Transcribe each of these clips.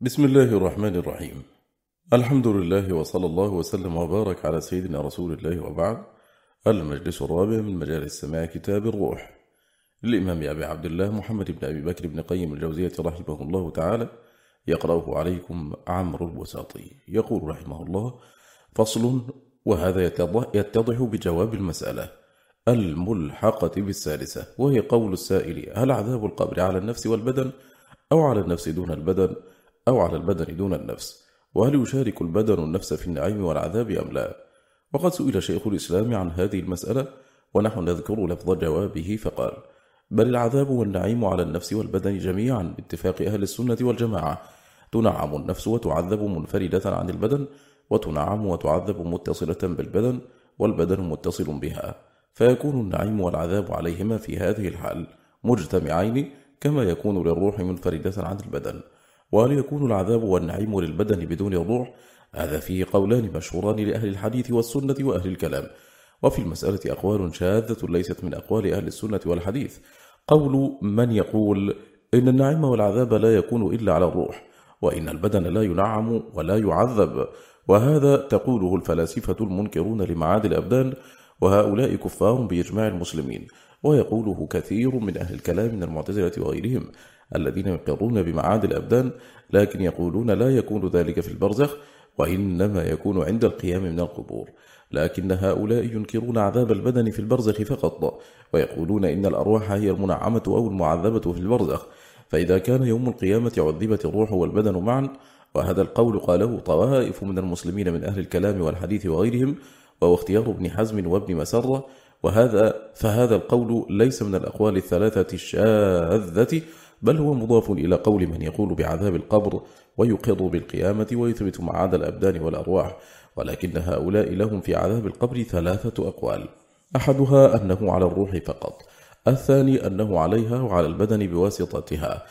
بسم الله الرحمن الرحيم الحمد لله وصلى الله وسلم وبارك على سيدنا رسول الله وبعد المجلس الرابع من مجالس سماع كتاب الروح۔ للإمام أبي عبد الله محمد بن أبي بكر بن قيم الجوزية رحمه الله تعالى يقرأه عليكم عمرو الوساطي يقول رحمه الله فصل وهذا يتضح بجواب المسألة الملحقة بالسالسة وهي قول السائل هل عذاب القبر على النفس والبدن أو على النفس دون البدن؟ أو على البدن دون النفس. وهل يشارك البدن النفس في النعيم والعذاب أم لا؟ وقد سئل شيخ الإسلام عن هذه المسألة ونحن نذكر لفظ جوابه فقال بل العذاب والنعيم على النفس والبدن جميعا باتفاق أهل السنة والجماعة. تنعم النفس وتعذب منفردة عن البدن وتنعم وتعذب متصلة بالبدن والبدن متصل بها. فيكون النعيم والعذاب عليهما في هذه الحال مجتمعين كما يكون للروح منفردة عن البدن. وهل يكون العذاب والنعيم للبدن بدون الروح هذا فيه قولان مشهوران لأهل الحديث والسنة وأهل الكلام. وفي المسألة أقوال شاذة ليست من أقوال أهل السنة والحديث. قول من يقول إن النعيم والعذاب لا يكون إلا على الروح وإن البدن لا ينعم ولا يعذب. وهذا تقوله الفلاسفة المنكرون لمعاد الأبدان وهؤلاء كفار بإجماع المسلمين. ويقوله كثير من أهل الكلام من المعتزلة وغيرهم. الذين يقرون بمعاد الأبدان لكن يقولون لا يكون ذلك في البرزخ وإنما يكون عند القيام من القبور. لكن هؤلاء ينكرون عذاب البدن في البرزخ فقط ويقولون إن الأرواح هي المنعمة أو المعذبة في البرزخ. فإذا كان يوم القيامة عذبت الروح والبدن معا وهذا القول قاله طوائف من المسلمين من أهل الكلام والحديث وغيرهم وهو اختيار ابن حزم وابن مسرة. وهذا فهذا القول ليس من الأقوال الثلاثة الشاذة بل هو مضاف إلى قول من يقول بعذاب القبر ويقر بالقيامة ويثبت معاد الأبدان والأرواح ولكن هؤلاء لهم في عذاب القبر ثلاثة أقوال. أحدها أنه على الروح فقط. الثاني أنه عليها وعلى البدن بواسطتها.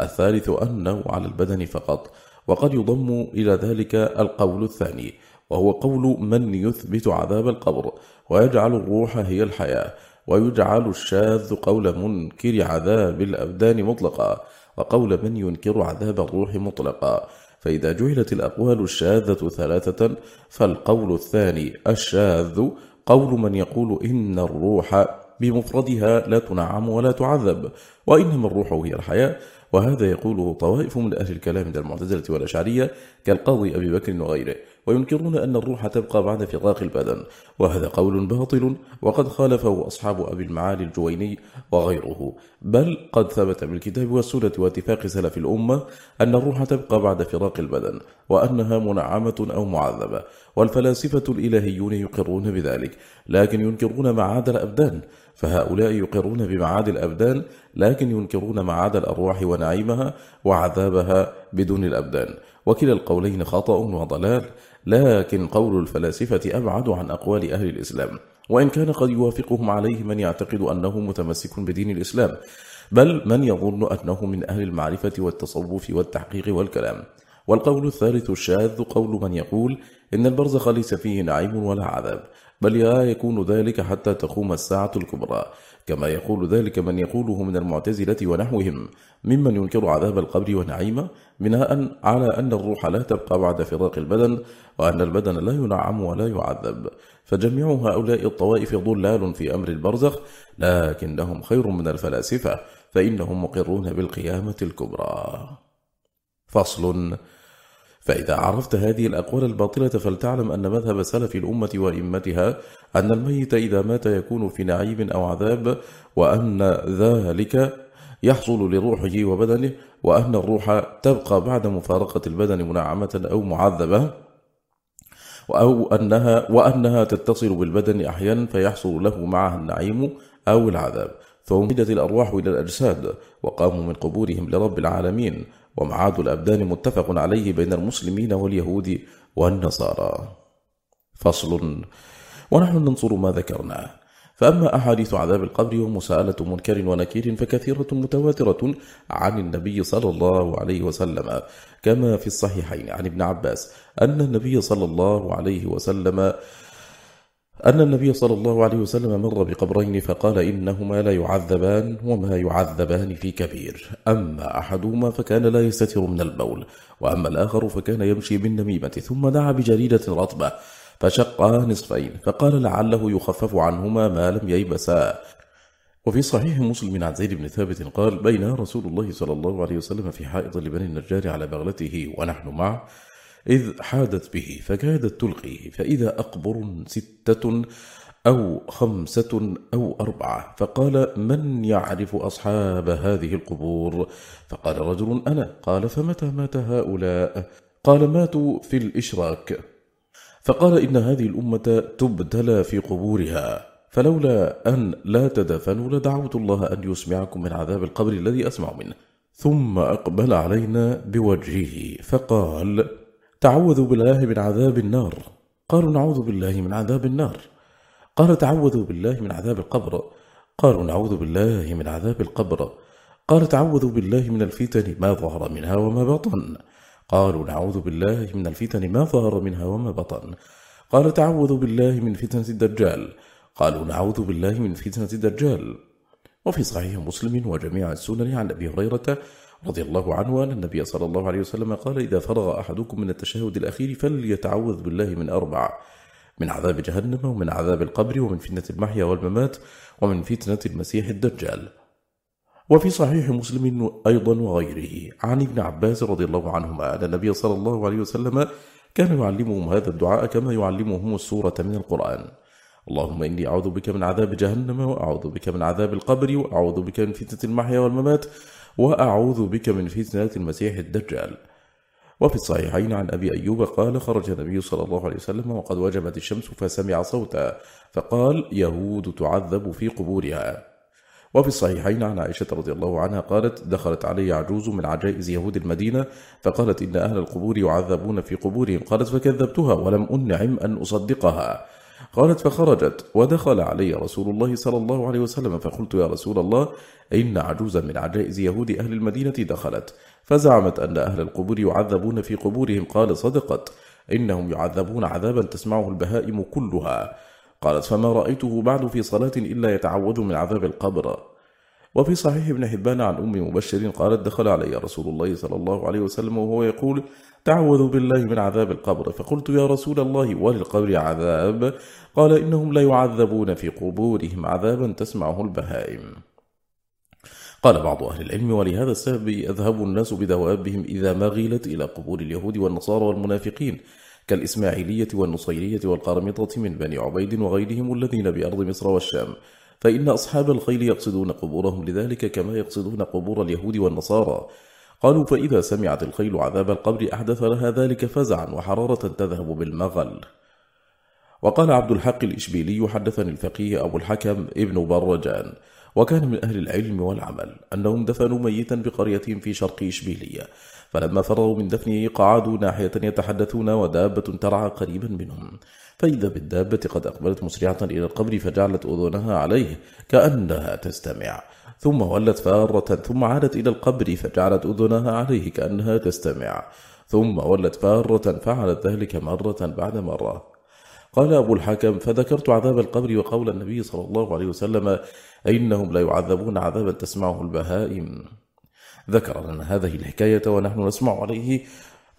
الثالث أنه على البدن فقط. وقد يضم إلى ذلك القول الثاني وهو قول من يثبت عذاب القبر ويجعل الروح هي الحياة. ويجعل الشاذ قول منكر عذاب الأبدان مطلقا وقول من ينكر عذاب الروح مطلقا فإذا جهلت الأقوال الشاذة ثلاثة فالقول الثاني الشاذ قول من يقول إن الروح بمفردها لا تنعم ولا تعذب وإنما الروح هي الحياة وهذا يقوله طوائف من أهل الكلام من المعتزلة والأشعرية كالقاضي أبي بكر وغيره وينكرون أن الروح تبقى بعد فراق البدن وهذا قول باطل وقد خالفه أصحاب أبي المعالي الجويني وغيره. بل قد ثبت بالكتاب والسنة واتفاق سلف الأمة أن الروح تبقى بعد فراق البدن وأنها منعمة أو معذبة والفلاسفة الإلهيون يقرون بذلك. لكن ينكرون معاد الأبدان فهؤلاء يقرون بمعاد الأبدان لكن ينكرون معاد الأرواح ونعيمها وعذابها بدون الأبدان. وكلا القولين خطأ وضلال. لكن قول الفلاسفة أبعد عن أقوال أهل الإسلام. وإن كان قد يوافقهم عليه من يعتقد أنه متمسك بدين الإسلام بل من يظن أنه من أهل المعرفة والتصوف والتحقيق والكلام. والقول الثالث الشاذ قول من يقول إن البرزخ ليس فيه نعيم ولا عذاب بل لا يكون ذلك حتى تقوم الساعة الكبرى. كما يقول ذلك من يقوله من المعتزلة ونحوهم ممن ينكر عذاب القبر ونعيمه منها أن على أن الروح لا تبقى بعد فراق البدن وأن البدن لا ينعم ولا يعذب. فجميع هؤلاء الطوائف ضلال في أمر البرزخ لكنهم خير من الفلاسفة فإنهم مقرون بالقيامة الكبرى. فصل. فإذا عرفت هذه الأقوال الباطلة فلتعلم أن مذهب سلف الأمة وإمتها أن الميت إذا مات يكون في نعيم أو عذاب وأن ذلك يحصل لروحه وبدنه وأن الروح تبقى بعد مفارقة البدن منعمة أو معذبة أو أنها, وأنها تتصل بالبدن أحيانا فيحصل له معها النعيم أو العذاب. فأمدت الأرواح إلى الأجساد وقاموا من قبورهم لرب العالمين. ومعاد الأبدان متفق عليه بين المسلمين واليهود والنصارى. فصل. ونحن ننصر ما ذكرناه فأما أحاديث عذاب القبر ومساءلة منكر ونكير فكثيرة متواترة عن النبي صلى الله عليه وسلم كما في الصحيحين عن ابن عباس أن النبي صلى الله عليه وسلم أن النبي صلى الله عليه وسلم مر بقبرين فقال إنهما لا يعذبان وما يعذبان في كبير. أما أحدهما فكان لا يستتر من البول وأما الآخر فكان يمشي بالنميمة ثم دعا بجريدة رطبة فشقا نصفين فقال لعله يخفف عنهما ما لم ييبسا. وفي صحيح مسلم عن زيد بن ثابت قال بين رسول الله صلى الله عليه وسلم في حائط لبني النجار على بغلته ونحن معه إذ حادت به فكادت تلقيه فإذا أقبر ستة أو خمسة أو أربعة فقال من يعرف أصحاب هذه القبور؟ فقال رجل أنا. قال فمتى مات هؤلاء؟ قال ماتوا في الإشراك. فقال إن هذه الأمة تبتلى في قبورها فلولا أن لا تدفنوا لدعوت الله أن يسمعكم من عذاب القبر الذي أسمع منه. ثم أقبل علينا بوجهه فقال تعوذوا بالله من عذاب النار. قالوا نعوذ بالله من عذاب النار. قال تعوذوا بالله من عذاب القبر. قالوا نعوذ بالله من عذاب القبر. قال تعوذوا بالله من الفتن ما ظهر منها وما بطن. قالوا نعوذ بالله من الفتن ما ظهر منها وما بطن. قال تعوذ بالله من فتنة الدجال. قالوا نعوذ بالله من فتنة الدجال. وفي صحيح مسلم وجميع السنن عن أبي هريرة رضي الله عنه أن النبي صلى الله عليه وسلم قال إذا فرغ أحدكم من التشهد الأخير فليتعوذ بالله من أربع من عذاب جهنم ومن عذاب القبر ومن فتنة المحيا والممات ومن فتنة المسيح الدجال. وفي صحيح مسلم أيضا وغيره عن ابن عباس رضي الله عنهما أن النبي صلى الله عليه وسلم كان يعلمهم هذا الدعاء كما يعلمهم السورة من القرآن. اللهم إني أعوذ بك من عذاب جهنم وأعوذ بك من عذاب القبر وأعوذ بك من فتنة المحيا والممات وأعوذ بك من فتنة المسيح الدجال. وفي الصحيحين عن أبي أيوب قال خرج النبي صلى الله عليه وسلم وقد وجبت الشمس فسمع صوتا فقال يهود تعذب في قبورها. وفي الصحيحين عن عائشة رضي الله عنها قالت دخلت علي عجوز من عجائز يهود المدينة فقالت إن أهل القبور يعذبون في قبورهم. قالت فكذبتها ولم أنعم أن أصدقها. قالت فخرجت ودخل علي رسول الله صلى الله عليه وسلم فقلت يا رسول الله إن عجوزا من عجائز يهود أهل المدينة دخلت. فزعمت أن أهل القبور يعذبون في قبورهم. قال صدقت. إنهم يعذبون عذابا تسمعه البهائم كلها. قالت فما رأيته بعد في صلاة إلا يتعوذ من عذاب القبر. وفي صحيح ابن حبان عن أم مبشر قالت دخل علي رسول الله صلى الله عليه وسلم وهو يقول تعوذ بالله من عذاب القبر. فقلت يا رسول الله وللقبر عذاب؟ قال إنهم لا يعذبون في قبورهم عذابا تسمعه البهائم. قال بعض أهل العلم ولهذا السبب يذهب الناس بدوابهم إذا ما غيلت إلى قبور اليهود والنصارى والمنافقين كالإسماعيلية والنصيرية والقرمطة من بني عبيد وغيرهم الذين بأرض مصر والشام. فإن أصحاب الخيل يقصدون قبورهم لذلك كما يقصدون قبور اليهود والنصارى. قالوا فإذا سمعت الخيل عذاب القبر أحدث لها ذلك فزعا وحرارة تذهب بالمغل. وقال عبد الحق الإشبيلي حدثني الفقيه أبو الحكم ابن برجان وكان من أهل العلم والعمل أنهم دفنوا ميتا بقريتهم في شرق إشبيلية فلما فرغوا من دفنه قعدوا ناحية يتحدثون ودابة ترعى قريبا منهم. فإذا بالدابة قد أقبلت مسرعة إلى القبر فجعلت أذنها عليه كأنها تستمع. ثم ولت فارة ثم عادت إلى القبر فجعلت أذنها عليه كأنها تستمع. ثم ولت فارة فعلت ذلك مرة بعد مرة. قال أبو الحكم فذكرت عذاب القبر وقول النبي صلى الله عليه وسلم إنهم لا يعذبون عذابا تسمعه البهائم. ذكر لنا هذه الحكاية ونحن نسمع عليه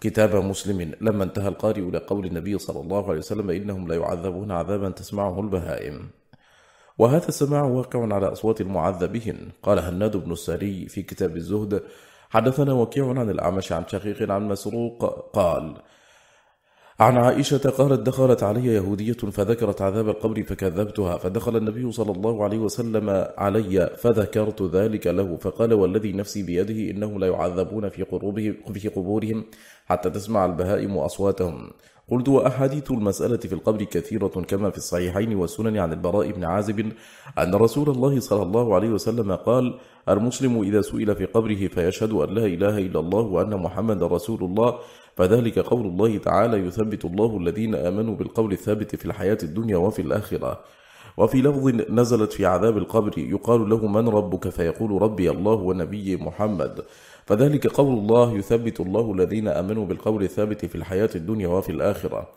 كتاب مسلم. لما انتهى القارئ إلى قول النبي صلى الله عليه وسلم إنهم لا يعذبون عذابا تسمعه البهائم. وهذا السماع واقع على أصوات المعذبين. قال هناد بن السري في كتاب الزهد حدثنا وكيع عن الأعمش عن شقيق عن مسروق قال عن عائشة قالت دخلت علي يهودية فذكرت عذاب القبر فكذبتها فدخل النبي صلى الله عليه وسلم علي فذكرت ذلك له فقال والذي نفسي بيده إنه لا يعذبون في, قروبه في قبورهم حتى تسمع البهائم أصواتهم. قلت وأحاديث المسألة في القبر كثيرة كما في الصحيحين والسنن عن البراء بن عازب أن رسول الله صلى الله عليه وسلم قال المسلم إذا سئل في قبره فيشهد أن لا إله إلا الله وأن محمد رسول الله فذلك قول الله تعالى يثبت الله الذين آمنوا بالقول الثابت في الحياة الدنيا وفي الآخرة. وفي لفظ نزلت في عذاب القبر يقال له من ربك فيقول ربي الله ونبي محمد. فذلك قول الله يثبت الله الذين أمنوا بالقول الثابت في الحياة الدنيا وفي الآخرة.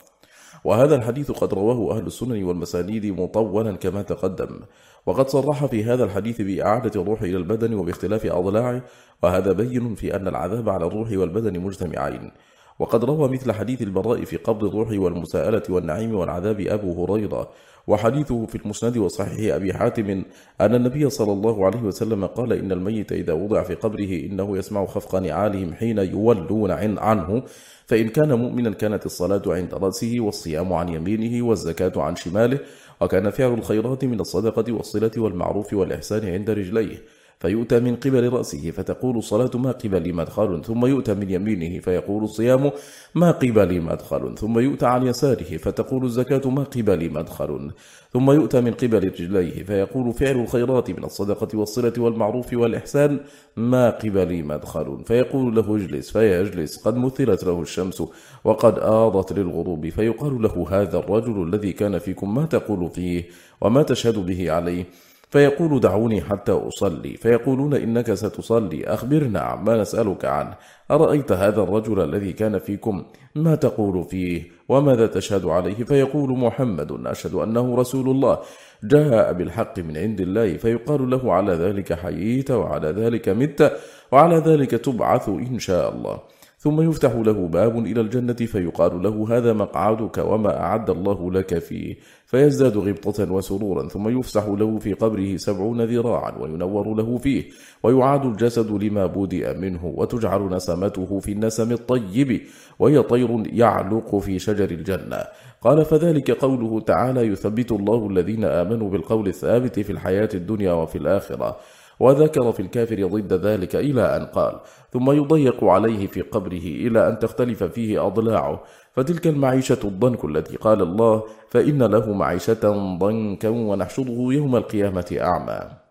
وهذا الحديث قد رواه أهل السنن والمسانيد مطولا كما تقدم. وقد صرح في هذا الحديث بإعادة الروح إلى البدن وباختلاف أضلاعه وهذا بين في أن العذاب على الروح والبدن مجتمعين. وقد روى مثل حديث البراء في قبض الروح والمساءلة والنعيم والعذاب أبو هريرة. وحديثه في المسند وصحيح أبي حاتم أن النبي صلى الله عليه وسلم قال إن الميت إذا وضع في قبره إنه يسمع خفق نعالهم حين يولون عن عنه فإن كان مؤمنا كانت الصلاة عند رأسه والصيام عن يمينه والزكاة عن شماله وكان فعل الخيرات من الصدقة والصلة والمعروف والإحسان عند رجليه. فيؤتى من قبل رأسه فتقول الصلاة ما قبل مدخل ثم يؤتى من يمينه فيقول الصيام ما قبل مدخل ثم يؤتى عن يساره فتقول الزكاة ما قبل مدخل ثم يؤتى من قبل رجليه فيقول فعل الخيرات من الصدقة والصلة والمعروف والإحسان ما قبل مدخل فيقول له اجلس فيجلس قد مثلت له الشمس وقد آضت للغروب فيقال له هذا الرجل الذي كان فيكم ما تقول فيه وما تشهد به عليه؟ فيقول دعوني حتى أصلي. فيقولون إنك ستصلي. أخبرنا عما نسألك عنه. أرأيت هذا الرجل الذي كان فيكم؟ ما تقول فيه؟ وماذا تشهد عليه؟ فيقول محمد أشهد أنه رسول الله. جاء بالحق من عند الله فيقال له على ذلك حييت وعلى ذلك مت وعلى ذلك تبعث إن شاء الله. ثم يفتح له باب إلى الجنة فيقال له هذا مقعدك وما أعد الله لك فيه فيزداد غبطة وسرورا ثم يفسح له في قبره سبعون ذراعا وينور له فيه ويعاد الجسد لما بودئ منه وتجعل نسمته في النسم الطيب وهي طير يعلق في شجر الجنة. قال فذلك قوله تعالى يثبت الله الذين آمنوا بالقول الثابت في الحياة الدنيا وفي الآخرة. وذكر في الكافر ضد ذلك إلى أن قال ثم يضيق عليه في قبره إلى أن تختلف فيه أضلاعه. فتلك المعيشة الضنك التي قال الله فإن له معيشة ضنكا ونحشره يوم القيامة أعمى.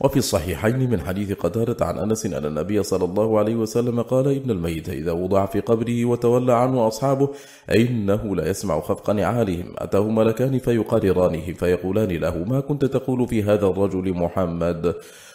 وفي الصحيحين من حديث قتارة عن أنس أن النبي صلى الله عليه وسلم قال إن الميت إذا وضع في قبره وتولى عنه أصحابه إنه لا يسمع خفق نعالهم. أتاه ملكان فيقررانه فيقولان له ما كنت تقول في هذا الرجل محمد؟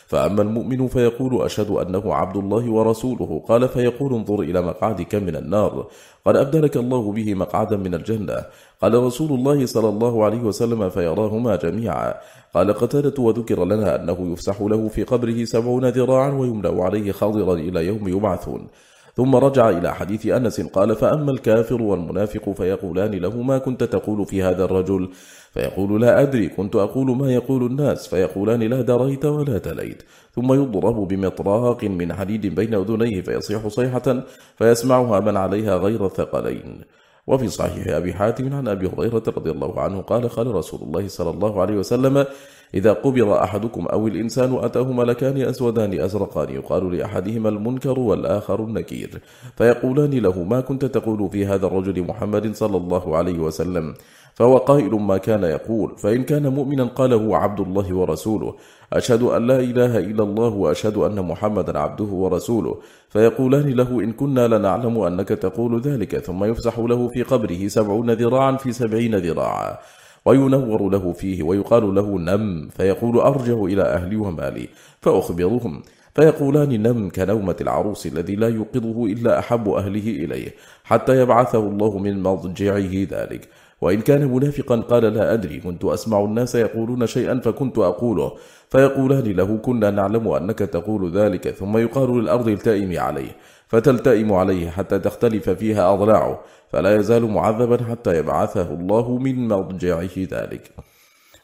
فأما المؤمن فيقول أشهد أنه عبد الله ورسوله. قال فيقول انظر إلى مقعدك من النار. قد أبدلك الله به مقعدا من الجنة. قال رسول الله صلى الله عليه وسلم فيراهما جميعا. قال قتادة وذكر لنا أنه يفسح له في قبره سبعون ذراعا ويملأ عليه خاضرا إلى يوم يبعثون. ثم رجع إلى حديث أنس قال فأما الكافر والمنافق فيقولان له ما كنت تقول في هذا الرجل. فيقول لا أدري كنت أقول ما يقول الناس. فيقولان لا دريت ولا تليت. ثم يضرب بمطراق من حديد بين أذنيه فيصيح صيحة فيسمعها من عليها غير الثقلين. وفي صحيح أبي حاتم عن أبي هريرة رضي الله عنه قال قال رسول الله صلى الله عليه وسلم إذا قبر أحدكم أو الإنسان أتاه ملكان أسودان أزرقان يقال لأحدهما المنكر والآخر النكير فيقولان له ما كنت تقول في هذا الرجل محمد صلى الله عليه وسلم فهو قائل ما كان يقول فإن كان مؤمنا قاله عبد الله ورسوله أشهد أن لا إله إلا الله وأشهد أن محمدا عبده ورسوله فيقولان له إن كنا لنعلم أنك تقول ذلك ثم يفسح له في قبره سبعون ذراعا في سبعين ذراعا وينور له فيه ويقال له نم فيقول أرجع إلى أهلي ومالي فأخبرهم فيقولان نم كنومة العروس الذي لا يوقظه إلا أحب أهله إليه حتى يبعثه الله من مضجعه ذلك. وإن كان منافقا قال لا أدري كنت أسمع الناس يقولون شيئا فكنت أقوله. فيقولان له كنا نعلم أنك تقول ذلك ثم يقال للأرض التائم عليه فتلتئم عليه حتى تختلف فيها أضلاعه فلا يزال معذبا حتى يبعثه الله من مرجعه ذلك.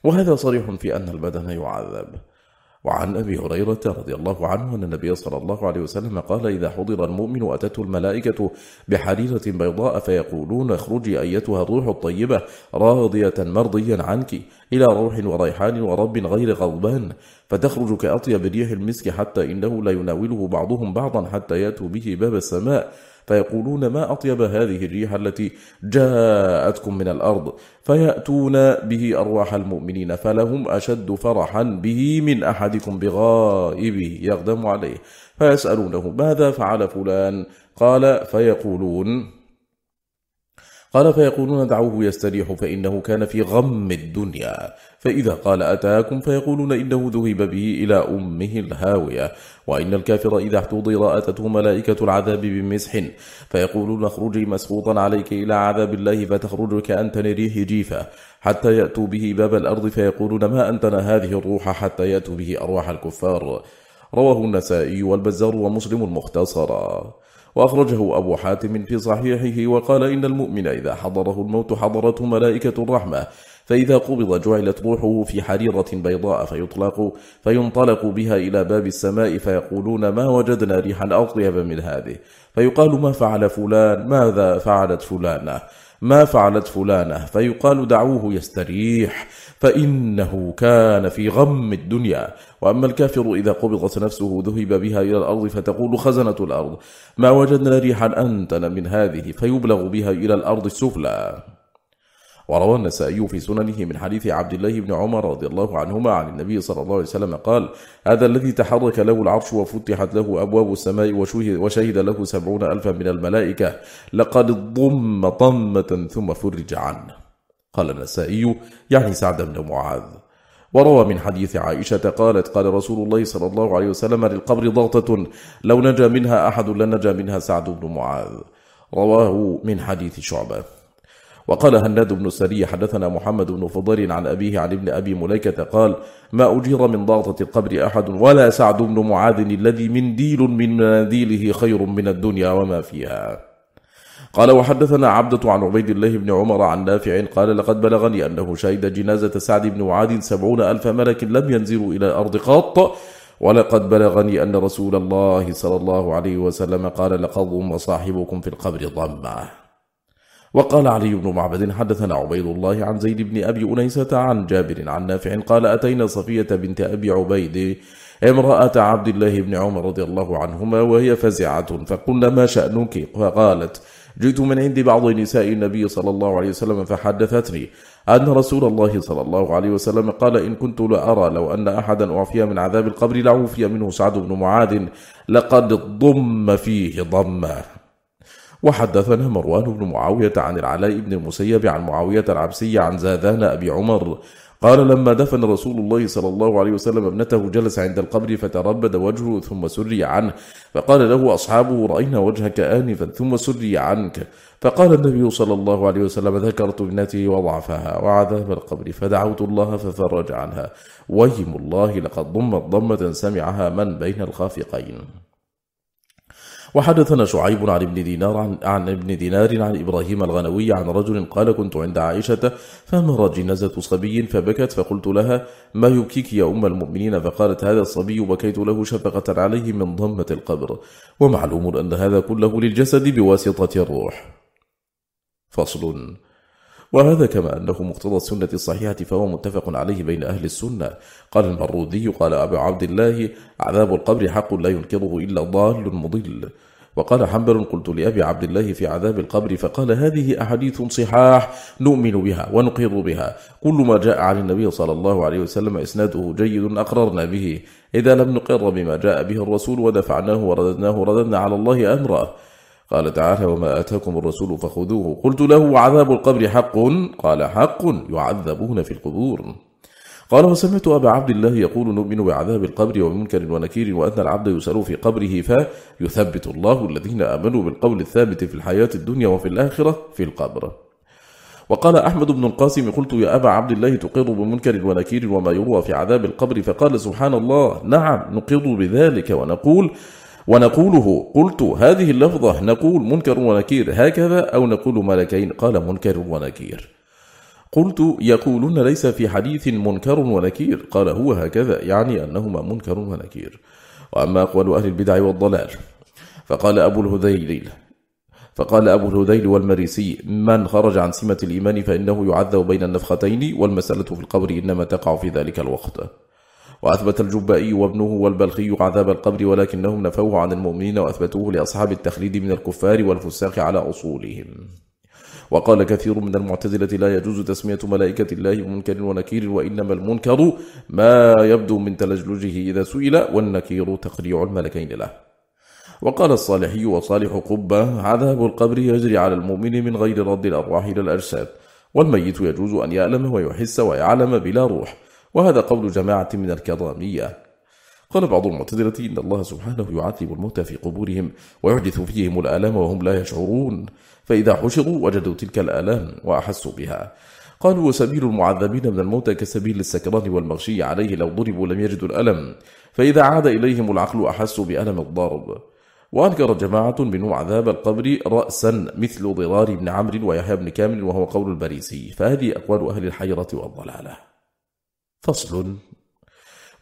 وهذا صريح في أن البدن يعذب. وعن أبي هريرة رضي الله عنه أن النبي صلى الله عليه وسلم قال إذا حضر المؤمن أتته الملائكة بحريرة بيضاء فيقولون اخرجي أيتها الروح الطيبة راضية مرضيا عنك إلى روح وريحان ورب غير غضبان فتخرج كأطيب ريح المسك حتى إنه لا يناوله بعضهم بعضا حتى يأتوا به باب السماء فيقولون ما أطيب هذه الريح التي جاءتكم من الأرض فيأتون به أرواح المؤمنين فلهم أشد فرحا به من أحدكم بغائبه يقدم عليه فيسألونه ماذا فعل فلان؟ قال فيقولون قال فيقولون دعوه يستريح فإنه كان في غم الدنيا. فإذا قال أتاكم فيقولون إنه ذهب به إلى أمه الهاوية. وإن الكافر إذا احتضر أتته ملائكة العذاب بمسح. فيقولون اخرجي مسخوطا عليك إلى عذاب الله فتخرجك كأنت لريح جيفة حتى يأتوا به باب الأرض فيقولون ما أنتنا هذه الروح حتى يأتوا به أرواح الكفار. رواه النسائي والبزار ومسلم مختصرا. وأخرجه أبو حاتم في صحيحه وقال إن المؤمن إذا حضره الموت حضرته ملائكة الرحمة فإذا قبض جعلت روحه في حريرة بيضاء فيطلق فينطلق بها إلى باب السماء فيقولون ما وجدنا ريحا أطيب من هذه؟ فيقال ما فعل فلان؟ ماذا فعلت فلانة؟ ما فعلت فلانة فيقال دعوه يستريح فإنه كان في غم الدنيا. وأما الكافر إذا قبضت نفسه ذهب بها إلى الأرض فتقول خزنة الأرض ما وجدنا ريحا أنتن من هذه فيبلغ بها إلى الأرض السفلى. وروى النسائي في سننه من حديث عبد الله بن عمر رضي الله عنهما عن النبي صلى الله عليه وسلم قال هذا الذي تحرك له العرش وفتحت له أبواب السماء وشهد له سبعون ألفا من الملائكة لقد ضم طمة ثم فرج عنه. قال النسائي يعني سعد بن معاذ. وروى من حديث عائشة قالت قال رسول الله صلى الله عليه وسلم للقبر ضغطة لو نجا منها أحد لنجا منها سعد بن معاذ. رواه من حديث شعبة. وقال هناد بن السري حدثنا محمد بن فضل عن أبيه عن ابن أبي مليكة قال ما أجير من ضغطة القبر أحد ولا سعد بن معاذ الذي منديل من مناديله خير من الدنيا وما فيها. قال وحدثنا عبدة عن عبيد الله بن عمر عن نافع قال لقد بلغني أنه شهد جنازة سعد بن معاذ سبعون ألف ملك لم ينزلوا إلى الأرض قط. ولقد بلغني أن رسول الله صلى الله عليه وسلم قال لقضم صاحبكم في القبر ضمة. وقال علي بن معبد حدثنا عبيد الله عن زيد بن أبي أنيسة عن جابر عن نافع قال أتينا صفية بنت أبي عبيد امرأة عبد الله بن عمر رضي الله عنهما وهي فزعة فقلنا ما شأنك؟ فقالت جئت من عند بعض نساء النبي صلى الله عليه وسلم فحدثتني أن رسول الله صلى الله عليه وسلم قال إن كنت لأرى لو أن أحدا أعفي من عذاب القبر لعوفي منه سعد بن معاذ لقد ضم فيه ضمه وحدثنا مروان بن معاوية عن العلاء بن المسيب عن معاوية العبسي عن زادان أبي عمر قال لما دفن رسول الله صلى الله عليه وسلم ابنته جلس عند القبر فتربد وجهه ثم سري عنه فقال له أصحابه رأينا وجهك آنفا ثم سري عنك فقال النبي صلى الله عليه وسلم ذكرت ابنتي وضعفها وعذاب القبر فدعوت الله ففرج عنها ويم الله لقد ضمت ضمة سمعها من بين الخافقين. وحدثنا شعيب عن ابن دينار عن, عن ابن دينار عن إبراهيم الغنوي عن رجل قال كنت عند عائشة فمر جنازة صبي فبكت فقلت لها ما يبكيك يا أم المؤمنين فقالت هذا الصبي بكيت له شفقة عليه من ضمة القبر ومعلوم أن هذا كله للجسد بواسطة الروح فصل وهذا كما أنه مقتضى السنة الصحيحة فهو متفق عليه بين أهل السنة. قال المرودي قال أبو عبد الله عذاب القبر حق لا ينكره إلا ضال مضل. وقال حنبل قلت لأبي عبد الله في عذاب القبر فقال هذه أحاديث صحاح نؤمن بها ونقر بها. كل ما جاء عن النبي صلى الله عليه وسلم إسناده جيد أقررنا به. إذا لم نقر بما جاء به الرسول ودفعناه ورددناه رددنا على الله أمره. قال تعالى وما أتاكم الرسول فخذوه. قلت له عذاب القبر حق. قال حق يعذبون في القبور. قال وسمعت أبا عبد الله يقول نؤمن بعذاب القبر ومنكر ونكير وأن العبد يسأل في قبره فيثبت الله الذين آمنوا بالقول الثابت في الحياة الدنيا وفي الآخرة في القبر. وقال أحمد بن القاسم قلت يا أبا عبد الله تقر بمنكر ونكير وما يروى في عذاب القبر فقال سبحان الله نعم نقض بذلك ونقول ونقوله قلت هذه اللفظة نقول منكر ونكير هكذا أو نقول ملكين قال منكر ونكير. قلت يقولون ليس في حديث منكر ونكير قال هو هكذا يعني أنهما منكر ونكير. وأما أقوال أهل البدع والضلال فقال أبو الهذيل فقال أبو الهذيل والمريسي من خرج عن سمة الإيمان فإنه يعذب بين النفختين والمسألة في القبر إنما تقع في ذلك الوقت. وأثبت الجبائي وابنه والبلخي عذاب القبر ولكنهم نفوه عن المؤمنين وأثبتوه لأصحاب التخليد من الكفار والفساق على أصولهم. وقال كثير من المعتزلة لا يجوز تسمية ملائكة الله منكر ونكير وإنما المنكر ما يبدو من تلجلجه إذا سئل والنكير تقريع الملكين له. وقال الصالحي وصالح قبة عذاب القبر يجري على المؤمن من غير رد الأرواح إلى الأجساد والميت يجوز أن يألم ويحس ويعلم بلا روح. وهذا قول جماعة من الكرامية قال بعض المعتذرة إن الله سبحانه يعذب الموتى في قبورهم ويحدث فيهم الآلام وهم لا يشعرون. فإذا حشروا وجدوا تلك الآلام وأحسوا بها. قالوا وسبيل المعذبين من الموتى كسبيل السكران والمغشي عليه لو ضربوا لم يجدوا الألم. فإذا عاد إليهم العقل أحسوا بألم الضرب. وأنكر جماعة منهم عذاب القبر رأسا مثل ضرار بن عمرو ويحيى بن كامل وهو قول البريسي. فهذه أقوال أهل الحيرة والضلالة. فصل.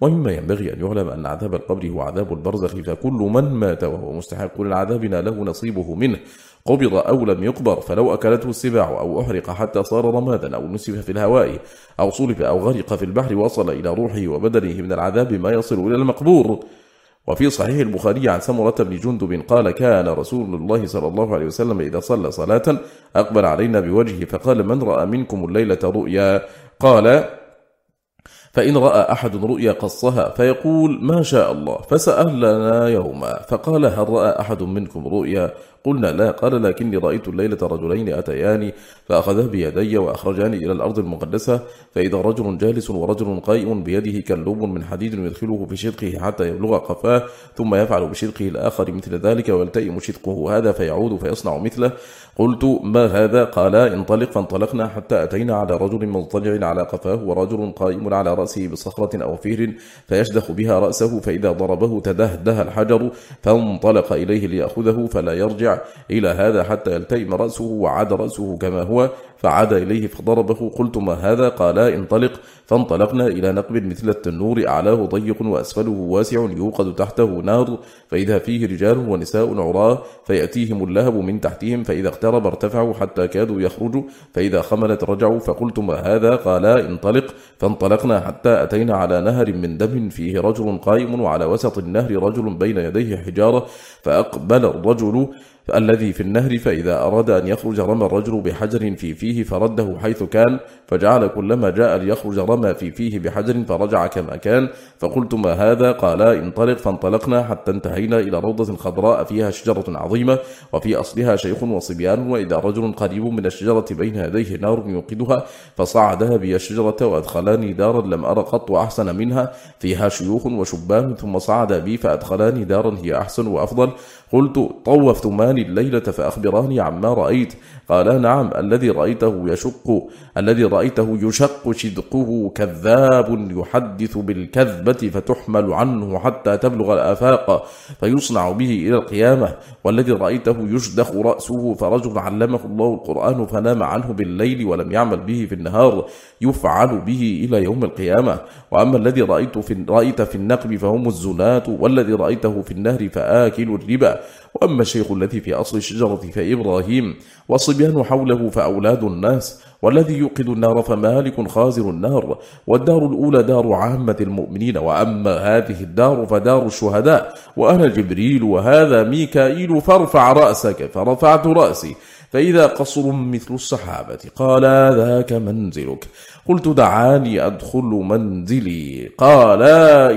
ومما ينبغي أن يعلم أن عذاب القبر هو عذاب البرزخ فكل من مات وهو مستحق للعذاب له نصيبه منه. قبض أو لم يقبر فلو أكلته السباع أو أحرق حتى صار رمادا أو نسف في الهواء أو صلب أو غرق في البحر وصل إلى روحه وبدنه من العذاب ما يصل إلى المقبور. وفي صحيح البخاري عن سمرة بن جندب قال كان رسول الله صلى الله عليه وسلم إذا صلى صلاة أقبل علينا بوجهه فقال من رأى منكم الليلة رؤيا؟ قال فإن رأى أحد رؤيا قصها فيقول ما شاء الله فسألنا يوما فقال هل رأى أحد منكم رؤيا قلنا لا قال لكني رأيت الليلة رجلين أتياني فأخذا بيدي وأخرجاني إلى الأرض المقدسة فإذا رجل جالس ورجل قائم بيده كاللوب من حديد يدخله في شدقه حتى يبلغ قفاه ثم يفعل بشدقه الآخر مثل ذلك ويلتئم شدقه هذا فيعود فيصنع مثله قلت ما هذا؟ قال انطلق. فانطلقنا حتى أتينا على رجل مضطجع على قفاه ورجل قائم على رأسه بصخرة أو فهر فيشدخ بها رأسه فإذا ضربه تدهده الحجر فانطلق إليه ليأخذه فلا يرجع إلى هذا حتى يلتئم رأسه وعاد رأسه كما هو. فعاد إليه فضربه قلت ما هذا؟ قالا انطلق. فانطلقنا إلى نقب مثل التنور أعلاه ضيق وأسفله واسع يوقد تحته نار فإذا فيه رجال ونساء عراه فيأتيهم اللهب من تحتهم فإذا اقترب ارتفعوا حتى كادوا يخرجوا فإذا خملت رجعوا فقلت ما هذا؟ قالا انطلق. فانطلقنا حتى أتينا على نهر من دم فيه رجل قائم وعلى وسط النهر رجل بين يديه حجارة فأقبل الرجل الذي في النهر فإذا أراد أن يخرج رمى الرجل بحجر في فيه فرده حيث كان فجعل كلما جاء ليخرج رمى في فيه بحجر فرجع كما كان فقلت ما هذا؟ قالا انطلق فانطلقنا حتى انتهينا إلى روضة خضراء فيها شجرة عظيمة وفي أصلها شيخ وصبيان وإذا رجل قريب من الشجرة بين يديه نار يوقدها فصعدها بي الشجرة وأدخلاني دارا لم أرى قط أحسن منها فيها شيوخ وشبان ثم صعد بي فأدخلاني دارا هي أحسن وأفضل قلت طوف مالي الليلة فأخبراني عما رأيت. قال نعم الذي رأيته يشق الذي رأيته يشق شدقه كذاب يحدث بالكذبة فتحمل عنه حتى تبلغ الآفاق فيصنع به إلى القيامة. والذي رأيته يشدخ رأسه فرجل علمه الله القرآن فنام عنه بالليل ولم يعمل به في النهار يفعل به إلى يوم القيامة. وأما الذي رأيت في, رأيت في النقب فهم الزنات والذي رأيته في النهر فآكل الربا. وأما الشيخ الذي في أصل الشجرة فإبراهيم والصبيان حوله فأولاد الناس والذي يوقد النار فمالك خازر النار والدار الأولى دار عامة المؤمنين وأما هذه الدار فدار الشهداء وأنا جبريل وهذا ميكائيل فارفع رأسك فرفعت رأسي فإذا قصر مثل الصحابة قال ذاك منزلك قلت دعاني أدخل منزلي قال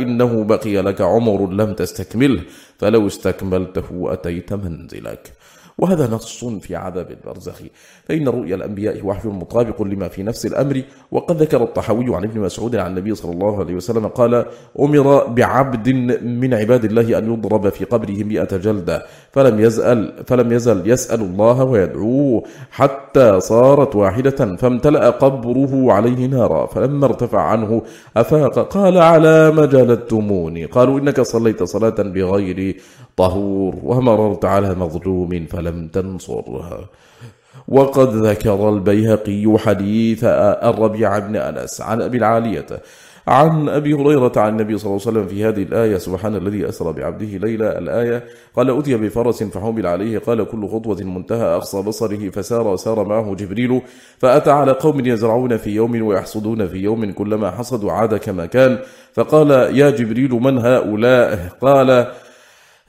إنه بقي لك عمر لم تستكمله فلو استكملته أتيت منزلك. وهذا نص في عذاب البرزخ. فإن رؤيا الأنبياء وحي مطابق لما في نفس الأمر. وقد ذكر الطحوي عن ابن مسعود عن النبي صلى الله عليه وسلم قال أمر بعبد من عباد الله أن يضرب في قبره مئة جلدة. فلم يزأل فلم يزل يسأل الله ويدعوه حتى صارت واحدة فامتلأ قبره عليه نارا فلما ارتفع عنه أفاق قال على ما جلدتموني؟ قالوا إنك صليت صلاة بغير طهور ومررت على مظلوم فلم تنصرها وقد ذكر البيهقي حديث الربيع بن أنس عن أبي العالية عن أبي هريرة عن النبي صلى الله عليه وسلم في هذه الآية سبحان الذي أسرى بعبده ليلى الآية قال أتي بفرس فحمل عليه قال كل خطوة منتهى أقصى بصره فسار وسار معه جبريل فأتى على قوم يزرعون في يوم ويحصدون في يوم كلما حصدوا عاد كما كان فقال يا جبريل من هؤلاء؟ قال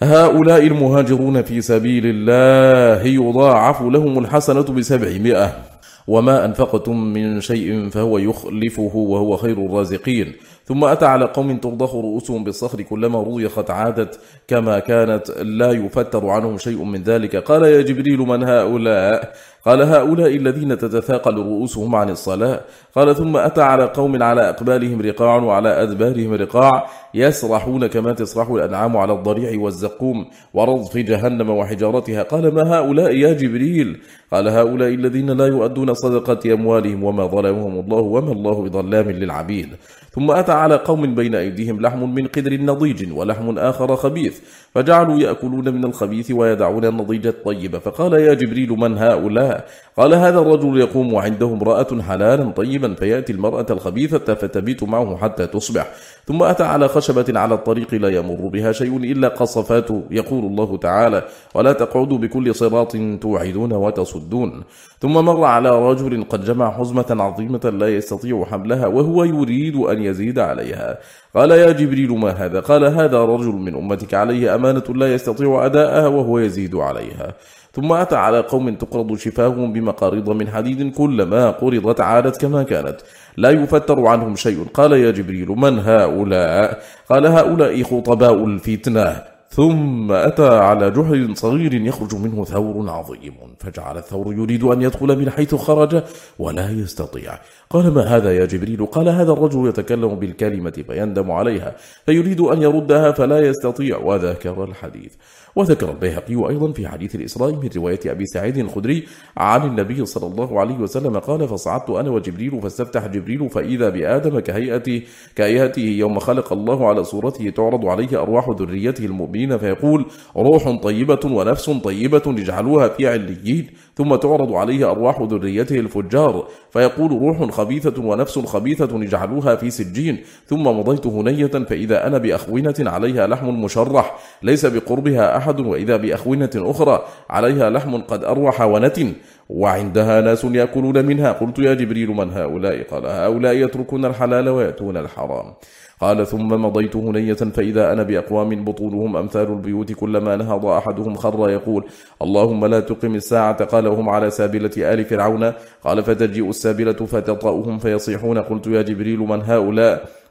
هؤلاء المهاجرون في سبيل الله يضاعف لهم الحسنة بسبعمائة. وما أنفقتم من شيء فهو يخلفه وهو خير الرازقين ثم أتى على قوم ترضخ رؤوسهم بالصخر كلما رضيخت عادت كما كانت لا يفتر عنهم شيء من ذلك قال يا جبريل من هؤلاء قال هؤلاء الذين تتثاقل رؤوسهم عن الصلاة. قال ثم أتى على قوم على أقبالهم رقاع وعلى أدبارهم رقاع يسرحون كما تسرح الأنعام على الضريع والزقوم ورضف جهنم وحجارتها. قال ما هؤلاء يا جبريل؟ قال هؤلاء الذين لا يؤدون صدقة أموالهم وما ظلمهم الله وما الله بظلام للعبيد. ثم أتى على قوم بين أيديهم لحم من قدر نضيج ولحم آخر خبيث فجعلوا يأكلون من الخبيث ويدعون النضيج الطيب فقال يا جبريل من هؤلاء؟ قال هذا الرجل يقوم عنده امرأة حلالا طيبا فيأتي المرأة الخبيثة فتبيت معه حتى تصبح ثم أتى على خشبة على الطريق لا يمر بها شيء إلا قصفات يقول الله تعالى ولا تقعدوا بكل صراط توعدون وتصدون ثم مر على رجل قد جمع حزمة عظيمة لا يستطيع حملها وهو يريد أن يزيد عليها. قال يا جبريل ما هذا؟ قال هذا رجل من أمتك عليه أمانة لا يستطيع أداءها وهو يزيد عليها. ثم أتى على قوم تقرض شفاههم بمقارض من حديد كلما قرضت عادت كما كانت. لا يفتر عنهم شيء. قال يا جبريل من هؤلاء؟ قال هؤلاء خطباء الفتنة. ثم أتى على جحر صغير يخرج منه ثور عظيم فجعل الثور يريد أن يدخل من حيث خرج ولا يستطيع. قال ما هذا يا جبريل؟ قال هذا الرجل يتكلم بالكلمة فيندم عليها فيريد أن يردها فلا يستطيع. وذكر الحديث. وذكر البيهقي أيضا في حديث الإسراء من رواية أبي سعيد الخدري عن النبي صلى الله عليه وسلم قال فصعدت أنا وجبريل فاستفتح جبريل فإذا بآدم كهيئته, كهيئته يوم خلق الله على صورته تعرض عليه أرواح ذريته المؤمنين فيقول روح طيبة ونفس طيبة اجعلوها في عليين ثم تعرض عليه أرواح ذريته الفجار فيقول روح خبيثة ونفس خبيثة اجعلوها في سجين ثم مضيت هنية فإذا أنا بأخونة عليها لحم مشرح ليس بقربها أحد أحد وإذا بأخونة أخرى عليها لحم قد أروح ونتن وعندها ناس يأكلون منها. قلت يا جبريل من هؤلاء؟ قال هؤلاء يتركون الحلال ويأتون الحرام. قال ثم مضيت هنية فإذا أنا بأقوام بطولهم أمثال البيوت كلما نهض أحدهم خر يقول اللهم لا تقم الساعة. قال وهم على سابلة آل فرعون. قال فتجيء السابلة فتطأهم فيصيحون. قلت يا جبريل من هؤلاء؟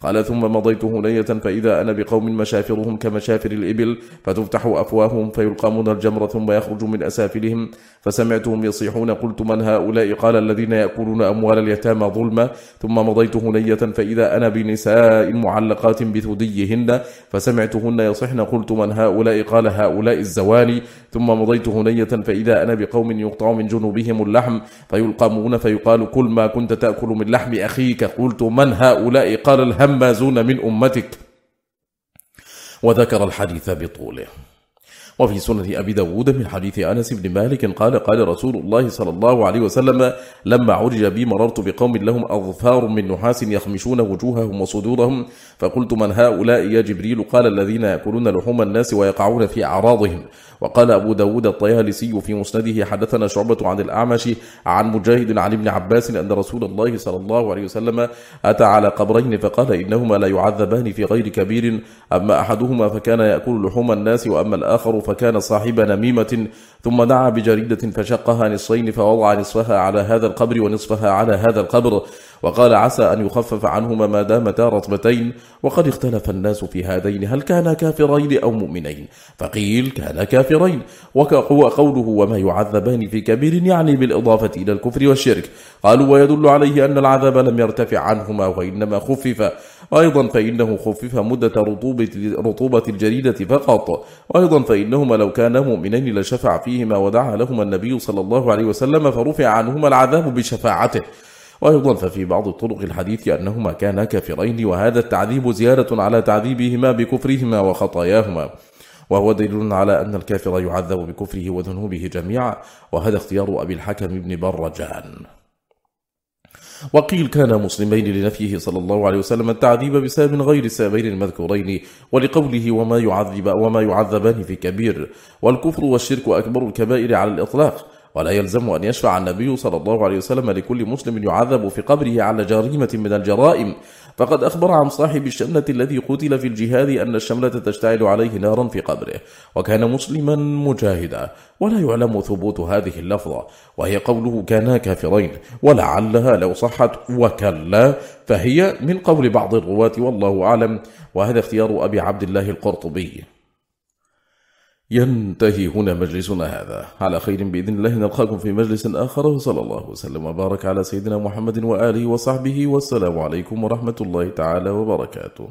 قال ثم مضيت هنية فإذا أنا بقوم مشافرهم كمشافر الإبل فتفتح أفواههم فيلقمون الجمر ثم يخرج من أسافلهم فسمعتهم يصيحون قلت من هؤلاء؟ قال الذين يأكلون أموال اليتامى ظلما. ثم مضيت هنية فإذا أنا بنساء معلقات بثديهن فسمعتهن يصحن قلت من هؤلاء؟ قال هؤلاء الزواني. ثم مضيت هنية فإذا أنا بقوم يقطع من جنوبهم اللحم فيلقمون فيقال كل ما كنت تأكل من لحم أخيك. قلت من هؤلاء؟ قال الهم همازون من أمتك. وذكر الحديث بطوله. وفي سنة أبي داود من حديث أنس بن مالك قال قال رسول الله صلى الله عليه وسلم لما عرج بي مررت بقوم لهم أظفار من نحاس يخمشون وجوههم وصدورهم فقلت من هؤلاء يا جبريل؟ قال الذين يأكلون لحوم الناس ويقعون في أعراضهم. وقال أبو داود الطيالسي في مسنده حدثنا شعبة عن الأعمش عن مجاهد عن ابن عباس أن رسول الله صلى الله عليه وسلم أتى على قبرين فقال إنهما لا يعذبان في غير كبير أما أحدهما فكان يأكل لحوم الناس وأما الآخر فكان صاحب نميمة ثم دعا بجريدة فشقها نصفين فوضع نصفها على هذا القبر ونصفها على هذا القبر. وقال عسى أن يخفف عنهما ما دامتا رطبتين وقد اختلف الناس في هذين هل كان كافرين أو مؤمنين؟ فقيل كان كافرين وكقوى قوله وما يعذبان في كبير يعني بالإضافة إلى الكفر والشرك. قالوا ويدل عليه أن العذاب لم يرتفع عنهما وإنما خفف. وأيضا فإنه خفف مدة رطوبة, رطوبة الجريدة فقط. وأيضا فإنهما لو كانا مؤمنين لشفع فيهما ودعا لهما النبي صلى الله عليه وسلم فرفع عنهما العذاب بشفاعته. وأيضا ففي بعض طرق الحديث أنهما كانا كافرين وهذا التعذيب زيادة على تعذيبهما بكفرهما وخطاياهما. وهو دليل على أن الكافر يعذب بكفره وذنوبه جميعا وهذا اختيار أبي الحكم بن برجان. وقيل كان مسلمين لنفيه صلى الله عليه وسلم التعذيب بسبب غير السببين المذكورين ولقوله وما يعذب وما يعذبان في كبير والكفر والشرك أكبر الكبائر على الإطلاق. ولا يلزم أن يشفع النبي صلى الله عليه وسلم لكل مسلم يعذب في قبره على جريمة من الجرائم. فقد أخبر عن صاحب الشملة الذي قتل في الجهاد أن الشملة تشتعل عليه نارا في قبره وكان مسلما مجاهدا. ولا يعلم ثبوت هذه اللفظة وهي قوله كانا كافرين ولعلها لو صحت وكلا فهي من قول بعض الرواة والله أعلم. وهذا اختيار أبي عبد الله القرطبي. ينتهي هنا مجلسنا هذا. على خير بإذن الله نلقاكم في مجلس آخر. وصلى الله وسلم وبارك على سيدنا محمد وآله وصحبه والسلام عليكم ورحمة الله تعالى وبركاته.